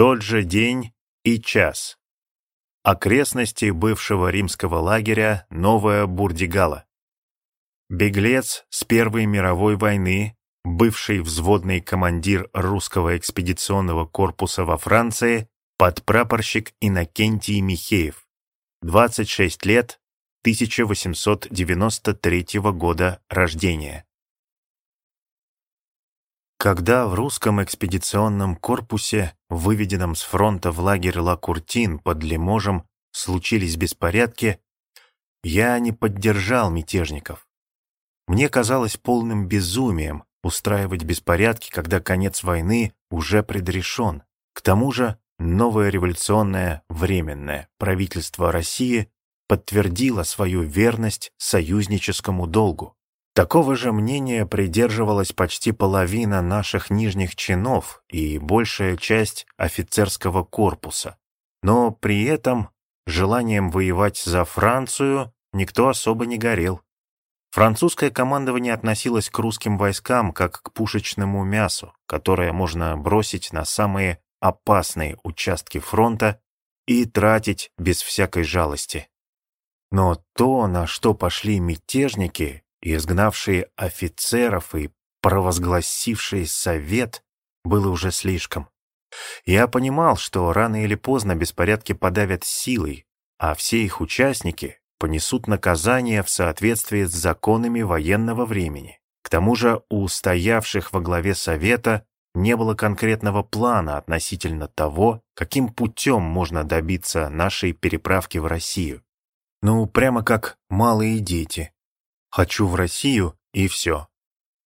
Тот же день и час. Окрестности бывшего римского лагеря Новая Бурдигала. Беглец с Первой мировой войны, бывший взводный командир русского экспедиционного корпуса во Франции, подпрапорщик Иннокентий Михеев, 26 лет, 1893 года рождения. Когда в русском экспедиционном корпусе, выведенном с фронта в лагерь Ла-Куртин под Лиможем, случились беспорядки, я не поддержал мятежников. Мне казалось полным безумием устраивать беспорядки, когда конец войны уже предрешен. К тому же новое революционное временное правительство России подтвердило свою верность союзническому долгу. Такого же мнения придерживалась почти половина наших нижних чинов и большая часть офицерского корпуса. Но при этом желанием воевать за Францию никто особо не горел. Французское командование относилось к русским войскам как к пушечному мясу, которое можно бросить на самые опасные участки фронта и тратить без всякой жалости. Но то, на что пошли мятежники, изгнавшие офицеров и провозгласившие совет, было уже слишком. Я понимал, что рано или поздно беспорядки подавят силой, а все их участники понесут наказание в соответствии с законами военного времени. К тому же у стоявших во главе Совета не было конкретного плана относительно того, каким путем можно добиться нашей переправки в Россию. Ну, прямо как малые дети, Хочу в Россию и все.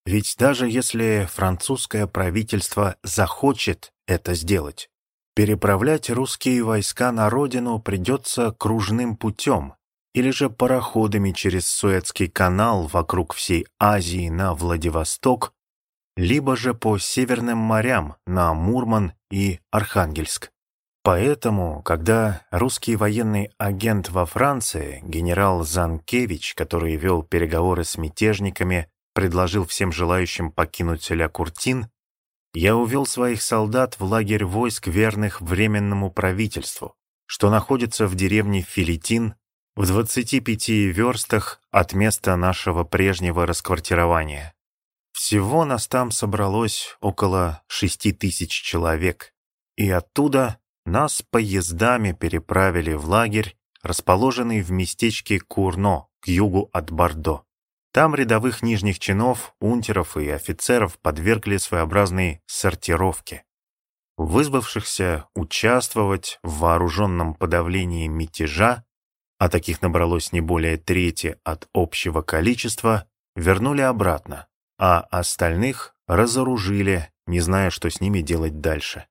Ведь даже если французское правительство захочет это сделать, переправлять русские войска на родину придется кружным путем или же пароходами через Суэцкий канал вокруг всей Азии на Владивосток, либо же по северным морям на Мурман и Архангельск. Поэтому, когда русский военный агент во Франции, генерал Занкевич, который вел переговоры с мятежниками, предложил всем желающим покинуть Ля Куртин, я увел своих солдат в лагерь войск, верных Временному правительству, что находится в деревне Филитин в 25 верстах от места нашего прежнего расквартирования. Всего нас там собралось около шести тысяч человек, и оттуда нас поездами переправили в лагерь, расположенный в местечке Курно, к югу от Бордо. Там рядовых нижних чинов, унтеров и офицеров подвергли своеобразной сортировке. Вызвавшихся участвовать в вооруженном подавлении мятежа, а таких набралось не более трети от общего количества, вернули обратно, а остальных разоружили, не зная, что с ними делать дальше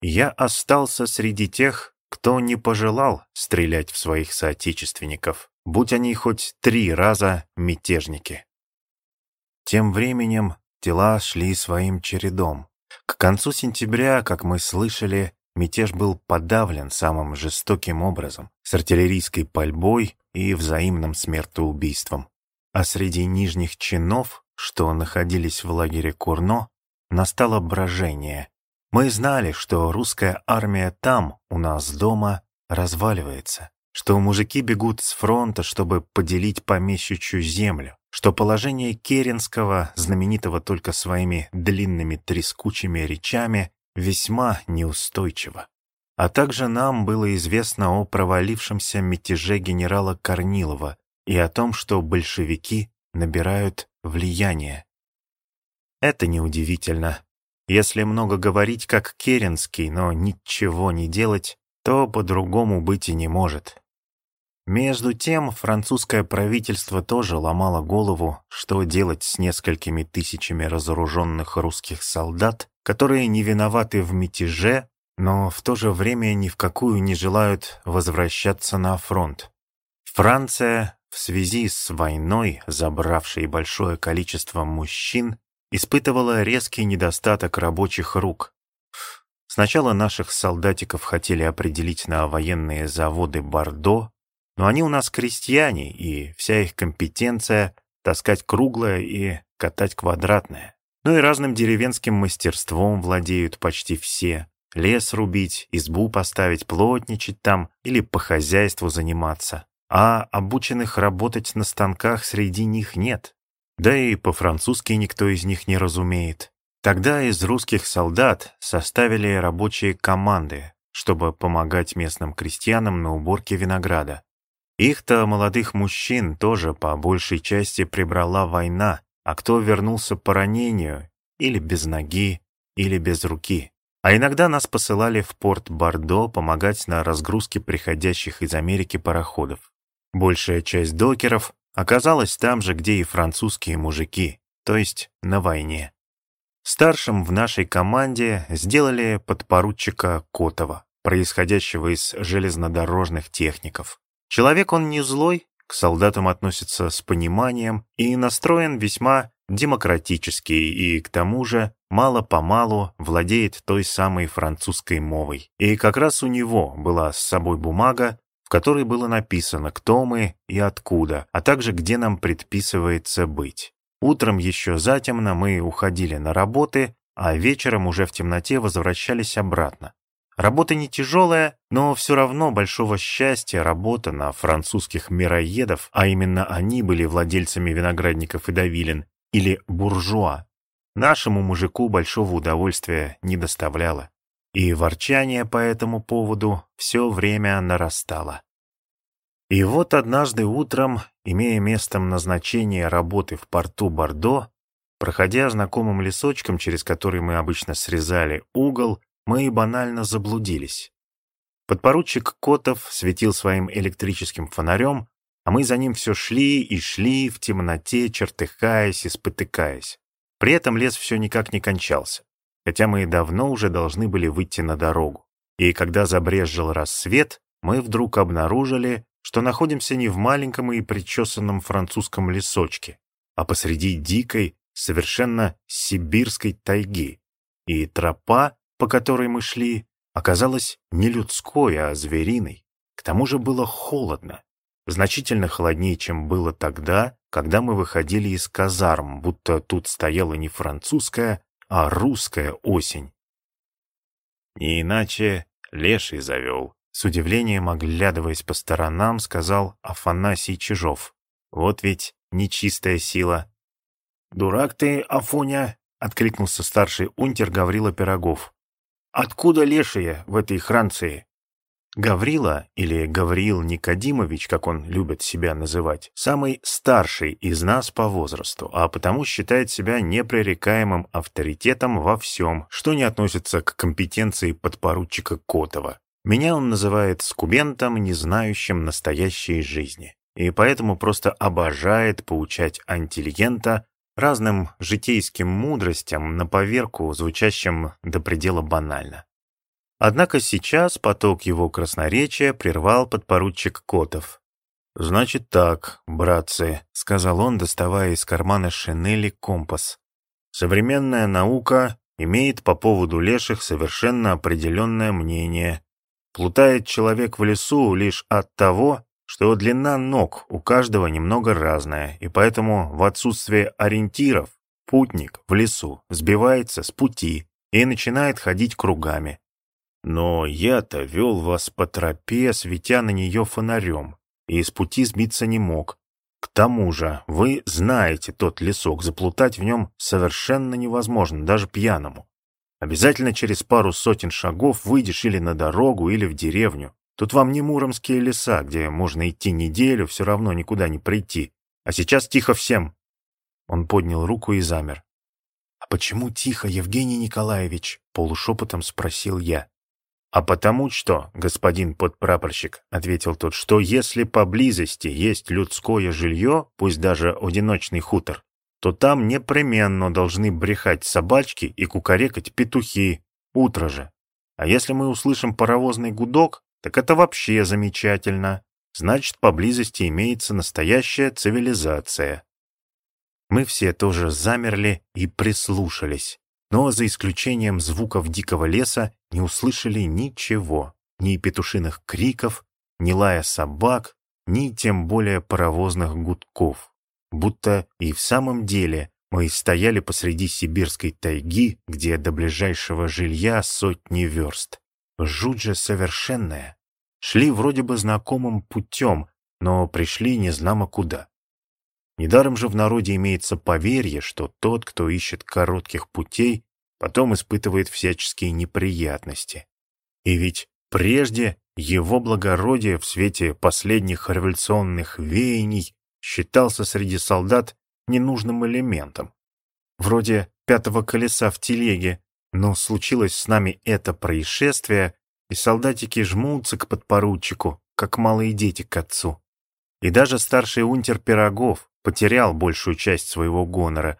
я остался среди тех, кто не пожелал стрелять в своих соотечественников, будь они хоть три раза мятежники. Тем временем дела шли своим чередом. К концу сентября, как мы слышали, мятеж был подавлен самым жестоким образом, с артиллерийской пальбой и взаимным смертоубийством. А среди нижних чинов, что находились в лагере Курно, настало брожение, мы знали, что русская армия там, у нас дома, разваливается, что мужики бегут с фронта, чтобы поделить помещичью землю, что положение Керенского, знаменитого только своими длинными трескучими речами, весьма неустойчиво. А также нам было известно о провалившемся мятеже генерала Корнилова и о том, что большевики набирают влияние. Это неудивительно. Если много говорить, как Керенский, но ничего не делать, то по-другому быть и не может. Между тем, французское правительство тоже ломало голову, что делать с несколькими тысячами разоруженных русских солдат, которые не виноваты в мятеже, но в то же время ни в какую не желают возвращаться на фронт. Франция, в связи с войной, забравшей большое количество мужчин, испытывала резкий недостаток рабочих рук. Сначала наших солдатиков хотели определить на военные заводы Бордо, но они у нас крестьяне, и вся их компетенция — таскать круглое и катать квадратное. Ну и разным деревенским мастерством владеют почти все, лес рубить, избу поставить, плотничать там или по хозяйству заниматься. А обученных работать на станках среди них нет. Да и по-французски никто из них не разумеет. Тогда из русских солдат составили рабочие команды, чтобы помогать местным крестьянам на уборке винограда. Их-то, молодых мужчин, тоже по большей части прибрала война, а кто вернулся по ранению, или без ноги, или без руки. А иногда нас посылали в порт Бордо помогать на разгрузке приходящих из Америки пароходов. Большая часть докеров оказалась там же, где и французские мужики, то есть на войне. Старшим в нашей команде сделали подпоручика Котова, происходящего из железнодорожных техников. Человек он не злой, к солдатам относится с пониманием и настроен весьма демократический и, к тому же, мало-помалу владеет той самой французской мовой. И как раз у него была с собой бумага, в которой было написано, кто мы и откуда, а также где нам предписывается быть. Утром еще затемно мы уходили на работы, а вечером уже в темноте возвращались обратно. Работа не тяжелая, но все равно большого счастья работа на французских мироедов, а именно они были владельцами виноградников и давилин, или буржуа, нашему мужику большого удовольствия не доставляла. И ворчание по этому поводу все время нарастало. И вот однажды утром, имея местом назначения работы в порту Бордо, проходя знакомым лесочком, через который мы обычно срезали угол, мы банально заблудились. Подпоручик Котов светил своим электрическим фонарем, а мы за ним все шли и шли в темноте, чертыхаясь и спотыкаясь. При этом лес все никак не кончался, хотя мы давно уже должны были выйти на дорогу. И когда забрезжил рассвет, мы вдруг обнаружили, что находимся не в маленьком и причесанном французском лесочке, а посреди дикой, совершенно сибирской тайги. И тропа, по которой мы шли, оказалась не людской, а звериной. К тому же было холодно значительно холоднее, чем было тогда, когда мы выходили из казарм, будто тут стояла не французская, а русская осень. Не иначе леший завел. С удивлением, оглядываясь по сторонам, сказал Афанасий Чижов. Вот ведь нечистая сила. «Дурак ты, Афоня!» — откликнулся старший унтер Гаврила Пирогов. «Откуда лешие в этой Франции?» Гаврила, или Гавриил Никодимович, как он любит себя называть, самый старший из нас по возрасту, а потому считает себя непререкаемым авторитетом во всем, что не относится к компетенции подпоручика Котова. Меня он называет скубентом, не знающим настоящей жизни, и поэтому просто обожает поучать антилегента разным житейским мудростям на поверку, звучащим до предела банально. Однако сейчас поток его красноречия прервал подпоручик Котов. «Значит так, братцы», — сказал он, доставая из кармана шинели компас. «Современная наука имеет по поводу леших совершенно определенное мнение. Плутает человек в лесу лишь от того, что длина ног у каждого немного разная, и поэтому в отсутствие ориентиров путник в лесу сбивается с пути и начинает ходить кругами. Но я-то вел вас по тропе, светя на нее фонарем, и с пути сбиться не мог. К тому же, вы знаете тот лесок, заплутать в нем совершенно невозможно, даже пьяному. Обязательно через пару сотен шагов выйдешь или на дорогу, или в деревню. Тут вам не муромские леса, где можно идти неделю, все равно никуда не прийти. А сейчас тихо всем. Он поднял руку и замер. «А почему тихо, Евгений Николаевич?» — полушепотом спросил я. «А потому что, господин подпрапорщик», — ответил тот, «что если поблизости есть людское жилье, пусть даже одиночный хутор, то там непременно должны брехать собачки и кукарекать петухи, утро же. А если мы услышим паровозный гудок, так это вообще замечательно. Значит, поблизости имеется настоящая цивилизация». Мы все тоже замерли и прислушались но за исключением звуков дикого леса не услышали ничего, ни петушиных криков, ни лая собак, ни тем более паровозных гудков. Будто и в самом деле Мы стояли посреди сибирской тайги, где до ближайшего жилья сотни верст. Жуть же совершенная. Шли вроде бы знакомым путем, но пришли незнамо куда. Недаром же в народе имеется поверье, что тот, кто ищет коротких путей, потом испытывает всяческие неприятности. И ведь прежде его благородие в свете последних революционных веяний считался среди солдат ненужным элементом. Вроде пятого колеса в телеге, но случилось с нами это происшествие, и солдатики жмутся к подпоручику, как малые дети к отцу. И даже старший унтер Пирогов потерял большую часть своего гонора.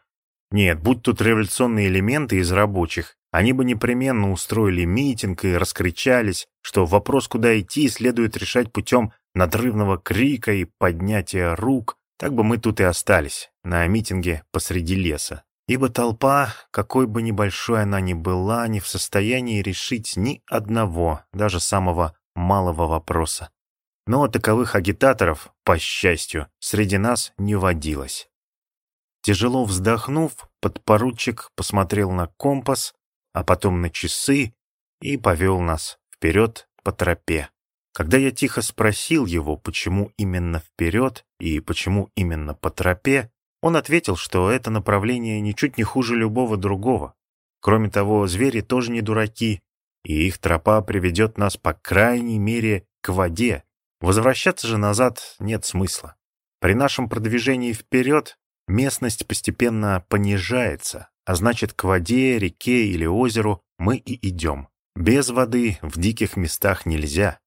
Нет, будь тут революционные элементы из рабочих, они бы непременно устроили митинг и раскричались, что вопрос, куда идти, следует решать путем надрывного крика и поднятия рук, так бы мы тут и остались, на митинге посреди леса. Ибо толпа, какой бы небольшой она ни была, не в состоянии решить ни одного, даже самого малого вопроса. Но таковых агитаторов, по счастью, среди нас не водилось. Тяжело вздохнув, подпоручик посмотрел на компас, а потом на часы и повел нас вперед по тропе. Когда я тихо спросил его, почему именно вперед и почему именно по тропе, он ответил, что это направление ничуть не хуже любого другого. Кроме того, звери тоже не дураки, и их тропа приведет нас, по крайней мере, к воде. Возвращаться же назад нет смысла. При нашем продвижении вперед местность постепенно понижается, а значит, к воде, реке или озеру мы и идем. Без воды в диких местах нельзя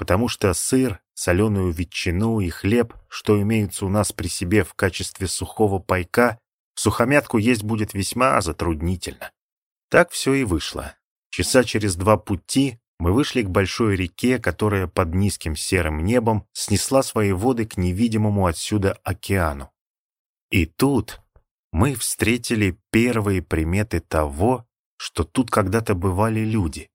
потому что сыр, соленую ветчину и хлеб, что имеются у нас при себе в качестве сухого пайка, сухомятку есть будет весьма затруднительно. Так все и вышло. Часа через два пути мы вышли к большой реке, которая под низким серым небом снесла свои воды к невидимому отсюда океану. И тут мы встретили первые приметы того, что тут когда-то бывали люди.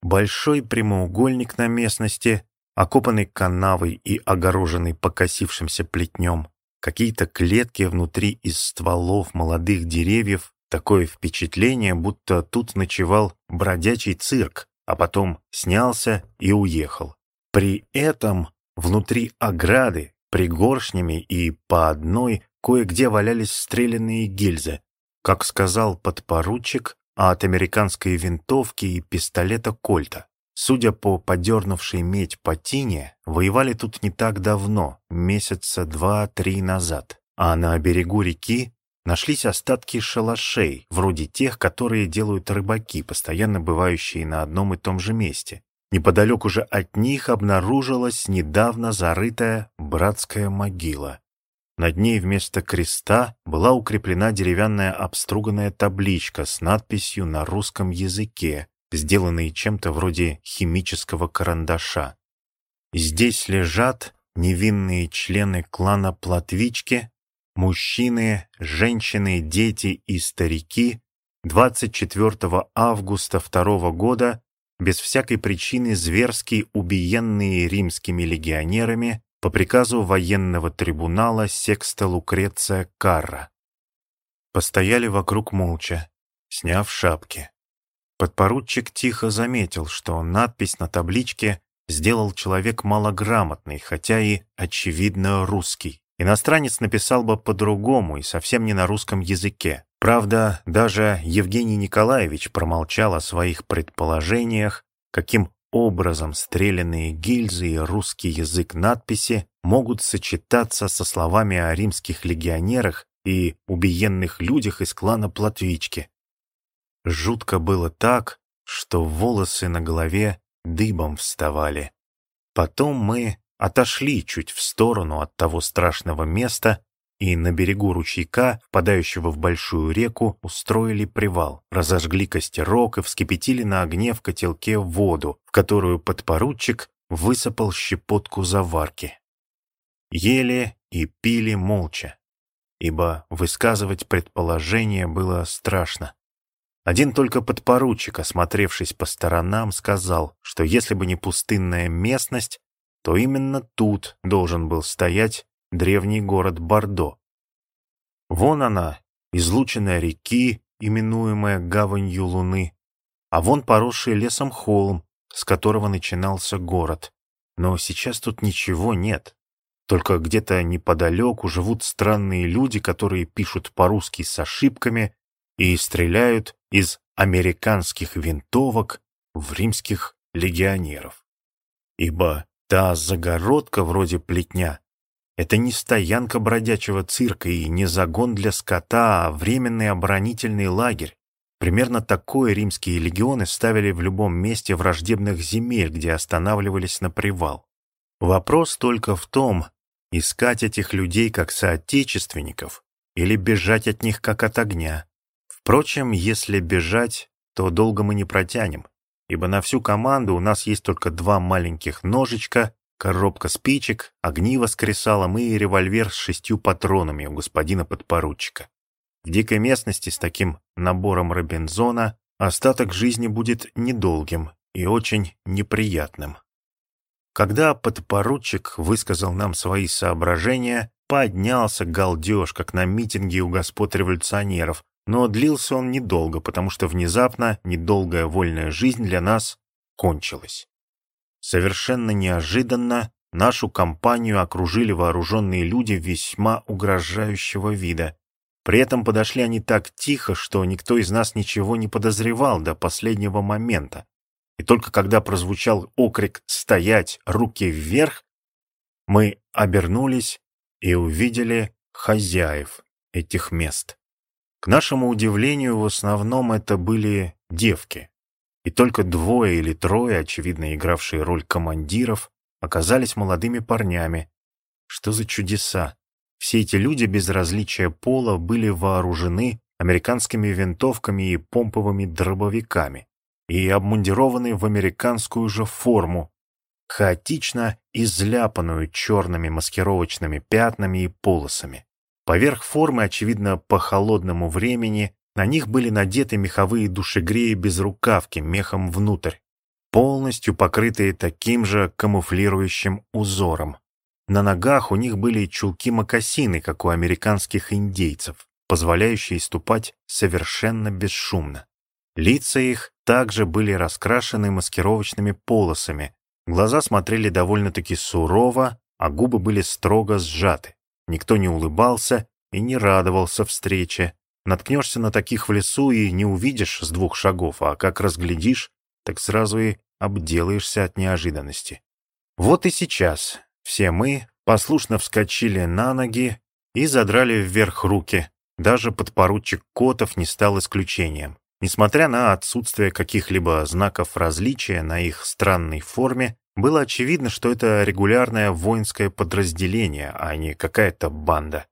Большой прямоугольник на местности, окопанный канавой и огороженный покосившимся плетнем. Какие-то клетки внутри из стволов молодых деревьев. Такое впечатление, будто тут ночевал бродячий цирк, а потом снялся и уехал. При этом внутри ограды, пригоршнями и по одной, кое-где валялись стрелянные гильзы. Как сказал подпоручик, а от американской винтовки и пистолета Кольта. Судя по подернувшей медь патине, воевали тут не так давно, месяца два-три назад. А на берегу реки нашлись остатки шалашей, вроде тех, которые делают рыбаки, постоянно бывающие на одном и том же месте. Неподалеку же от них обнаружилась недавно зарытая братская могила. Над ней вместо креста была укреплена деревянная обструганная табличка с надписью на русском языке, сделанной чем-то вроде химического карандаша. Здесь лежат невинные члены клана Платвички, мужчины, женщины, дети и старики 24 августа 2 года без всякой причины зверски убиенные римскими легионерами по приказу военного трибунала Секста Лукреция Карра. Постояли вокруг молча, сняв шапки. Подпоручик тихо заметил, что надпись на табличке сделал человек малограмотный, хотя и, очевидно, русский. Иностранец написал бы по-другому и совсем не на русском языке. Правда, даже Евгений Николаевич промолчал о своих предположениях, каким образом стрелянные гильзы и русский язык надписи могут сочетаться со словами о римских легионерах и убиенных людях из клана Платвички. Жутко было так, что волосы на голове дыбом вставали. Потом мы отошли чуть в сторону от того страшного места, и на берегу ручейка, впадающего в большую реку, устроили привал, разожгли костерок и вскипятили на огне в котелке воду, в которую подпоручик высыпал щепотку заварки. Ели и пили молча, ибо высказывать предположение было страшно. Один только подпоручик, осмотревшись по сторонам, сказал, что если бы не пустынная местность, то именно тут должен был стоять древний город Бордо. Вон она, излученная реки, именуемая гаванью луны, а вон поросший лесом холм, с которого начинался город. Но сейчас тут ничего нет. Только где-то неподалеку живут странные люди, которые пишут по-русски с ошибками и стреляют из американских винтовок в римских легионеров. Ибо та загородка вроде плетня — это не стоянка бродячего цирка и не загон для скота, а временный оборонительный лагерь. Примерно такое римские легионы ставили в любом месте враждебных земель, где останавливались на привал. Вопрос только в том, искать этих людей как соотечественников или бежать от них как от огня. Впрочем, если бежать, то долго мы не протянем, ибо на всю команду у нас есть только два маленьких ножичка, коробка спичек, огниво с кресалом и револьвер с шестью патронами у господина подпоручика. В дикой местности с таким набором Робинзона остаток жизни будет недолгим и очень неприятным. Когда подпоручик высказал нам свои соображения, поднялся галдеж, как на митинге у господ революционеров, но длился он недолго, потому что внезапно недолгая вольная жизнь для нас кончилась. Совершенно неожиданно нашу компанию окружили вооруженные люди весьма угрожающего вида. При этом подошли они так тихо, что никто из нас ничего не подозревал до последнего момента. И только когда прозвучал окрик «Стоять! Руки вверх!», мы обернулись и увидели хозяев этих мест. К нашему удивлению, в основном это были девки. И только двое или трое, очевидно игравшие роль командиров, оказались молодыми парнями. Что за чудеса! Все эти люди без различия пола были вооружены американскими винтовками и помповыми дробовиками и обмундированы в американскую же форму, хаотично изляпанную черными маскировочными пятнами и полосами. Поверх формы, очевидно, по холодному времени, на них были надеты меховые душегреи без рукавки, мехом внутрь, полностью покрытые таким же камуфлирующим узором. На ногах у них были чулки-мокасины, как у американских индейцев, позволяющие ступать совершенно бесшумно. Лица их также были раскрашены маскировочными полосами, глаза смотрели довольно-таки сурово, а губы были строго сжаты. Никто не улыбался и не радовался встрече. Наткнешься на таких в лесу и не увидишь с двух шагов, а как разглядишь, так сразу и обделаешься от неожиданности. Вот и сейчас все мы послушно вскочили на ноги и задрали вверх руки. Даже подпоручик Котов не стал исключением. Несмотря на отсутствие каких-либо знаков различия на их странной форме, было очевидно, что это регулярное воинское подразделение, а не какая-то банда.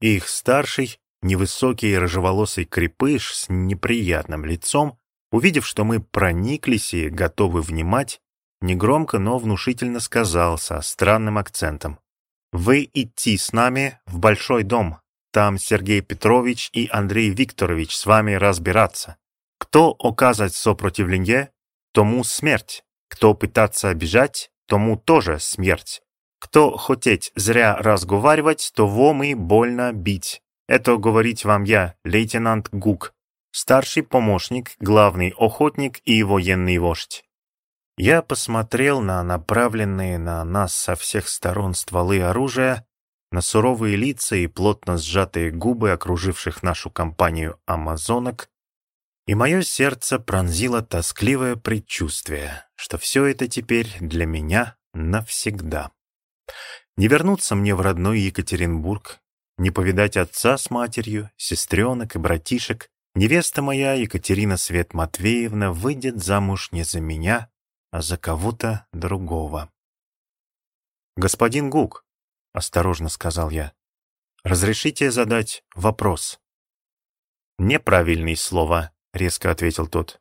их старший, невысокий рыжеволосый крепыш с неприятным лицом, увидев, что мы прониклись и готовы внимать, Негромко, но внушительно сказал со странным акцентом. «Вы идти с нами в большой дом. Там Сергей Петрович и Андрей Викторович с вами разбираться. Кто оказать сопротивление, тому смерть. Кто пытаться бежать, тому тоже смерть. Кто хотеть зря разговаривать, того мы больно бить. Это говорить вам я, лейтенант Гук, старший помощник, главный охотник и военный вождь. Я посмотрел на направленные на нас со всех сторон стволы оружия, на суровые лица и плотно сжатые губы окруживших нашу компанию амазонок, и мое сердце пронзило тоскливое предчувствие, что все это теперь для меня навсегда. Не вернуться мне в родной Екатеринбург, не повидать отца с матерью, сестренок и братишек, невеста моя Екатерина Свет Матвеевна выйдет замуж не за меня, а за кого-то другого. «Господин Гук», — осторожно сказал я, — «разрешите задать вопрос?» «Неправильные слова», — резко ответил тот.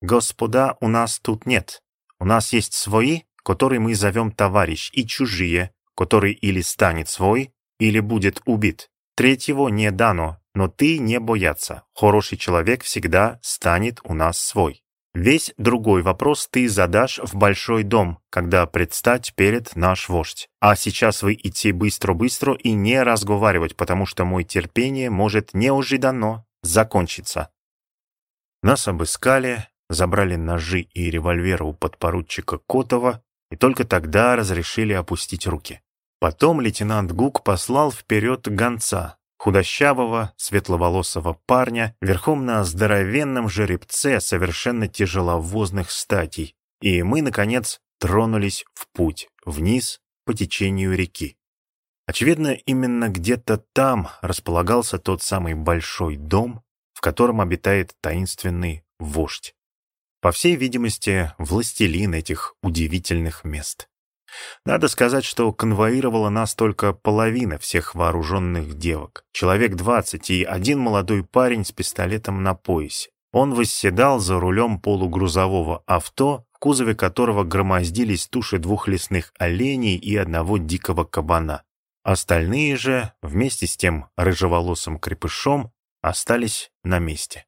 «Господа у нас тут нет. У нас есть свои, которые мы зовем товарищ, и чужие, который или станет свой, или будет убит. Третьего не дано, но ты не бояться. Хороший человек всегда станет у нас свой. Весь другой вопрос ты задашь в большой дом, когда предстать перед наш вождь. А сейчас вы идти быстро-быстро и не разговаривать, потому что мой терпение может неожиданно закончиться. Нас обыскали, забрали ножи и револьверы у подпоручика Котова и только тогда разрешили опустить руки. Потом лейтенант Гук послал вперед гонца, худощавого, светловолосого парня, верхом на здоровенном жеребце совершенно тяжеловозных статей, и мы, наконец, тронулись в путь, вниз по течению реки. Очевидно, именно где-то там располагался тот самый большой дом, котором обитает таинственный вождь. По всей видимости, властелин этих удивительных мест. Надо сказать, что конвоировала нас только половина всех вооруженных девок. Человек двадцать и один молодой парень с пистолетом на поясе. Он восседал за рулем полугрузового авто, в кузове которого громоздились туши двух лесных оленей и одного дикого кабана. Остальные же, вместе с тем рыжеволосым крепышом, остались на месте.